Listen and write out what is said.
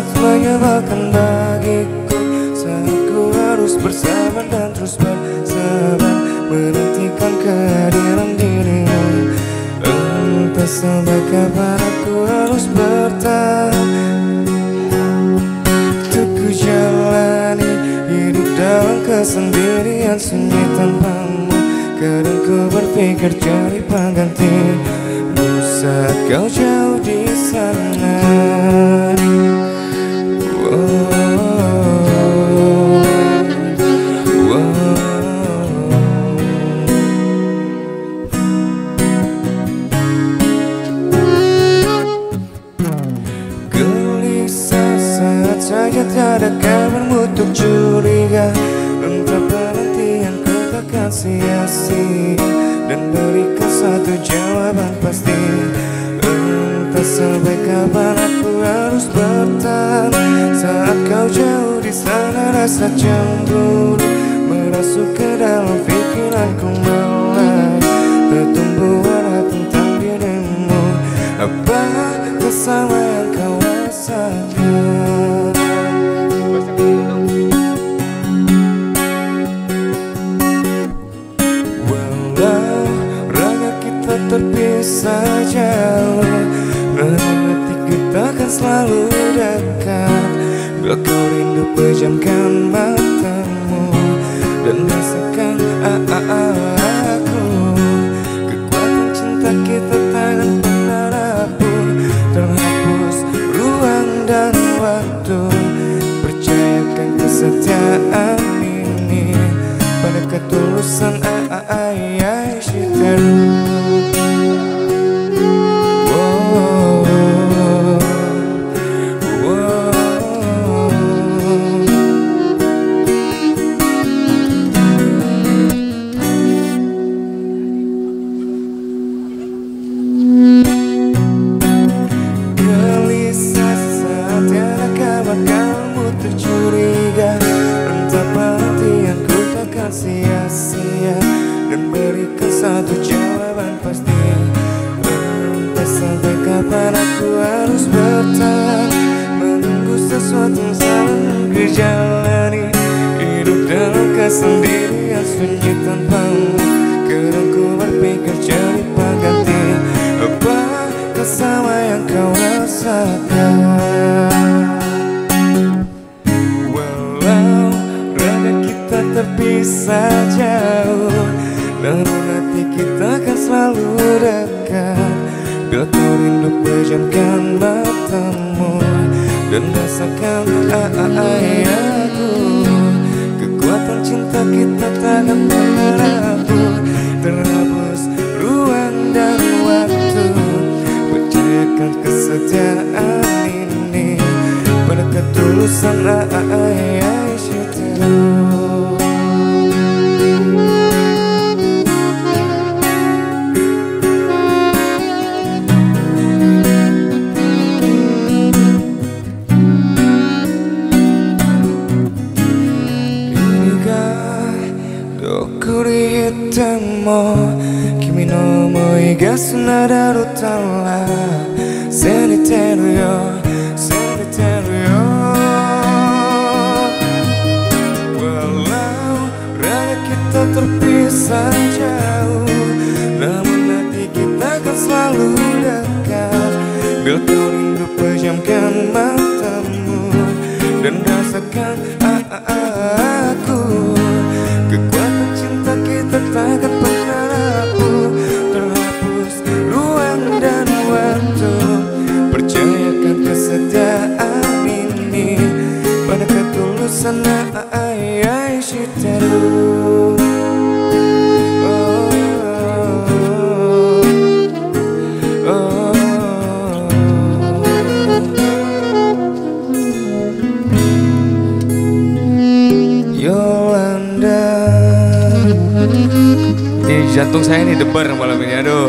sangat menyebalkan bagiku. Saat ku harus bersabar dan terus bersabar. Menantikan kehadiran dirimu. Entah sampai kapan aku harus bertahan? Untuk ku jalani hidup dalam kesendirian sunyi tanpamu. Kadang ku berpikir cari pengganti saat kau jauh di sana ada kabarmu untuk curiga Entah penantianku takkan sia-sia dan berikan satu jawaban pasti Entah sampai kapan aku harus bertahan Saat kau jauh di sana rasa cemburu Merasuk ke dalam terpisah jauh kita akan selalu dekat. Bila kau rindu pejamkan matamu Dan rasakan aku Kekuatan cinta kita tangan pernah rapuh Terhapus ruang dan waktu. Percayakan kesetiaan ini Pada ketulusan ayah dalam kesendirian sunyi tanpamu Kadang ku berpikir cari pengganti Apa sama yang kau rasakan? Terpisah jauh Namun hati kita akan selalu dekat. Bila kau rindu pejamkan matamu Dan rasakan aku Kekuatan cinta kita takkan rapuh Terhapus ruang dan waktu. Percayakan kesetiaan ini Pada ketulusan mo Kimi no omoi ga sunadaru tala. Seniteru yo, seniteru yo. Walau raga kita terpisah jauh Namun hati kita kan selalu dekat. Bila kau rindu pejamkan matamu Dan rasakan aku jantung saya ini debar malam ini aduh